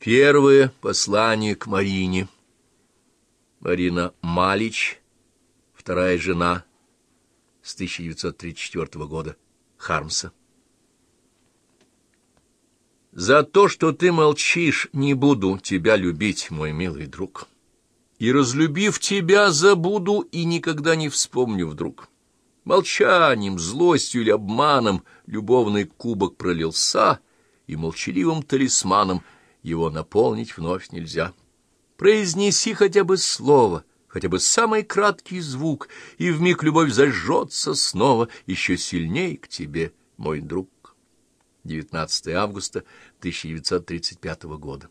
Первое послание к Марине. Марина Малич, вторая жена с 1934 года, Хармса. За то, что ты молчишь, не буду тебя любить, мой милый друг. И, разлюбив тебя, забуду и никогда не вспомню вдруг. Молчанием, злостью или обманом любовный кубок пролился, и молчаливым талисманом — его наполнить вновь нельзя. Произнеси хотя бы слово, хотя бы самый краткий звук, и вмиг любовь зажжется снова еще сильней к тебе, мой друг. 19 августа 1935 года.